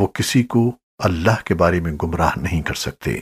وہ کسی کو اللہ کے بارے میں گمراہ نہیں کر سکتے۔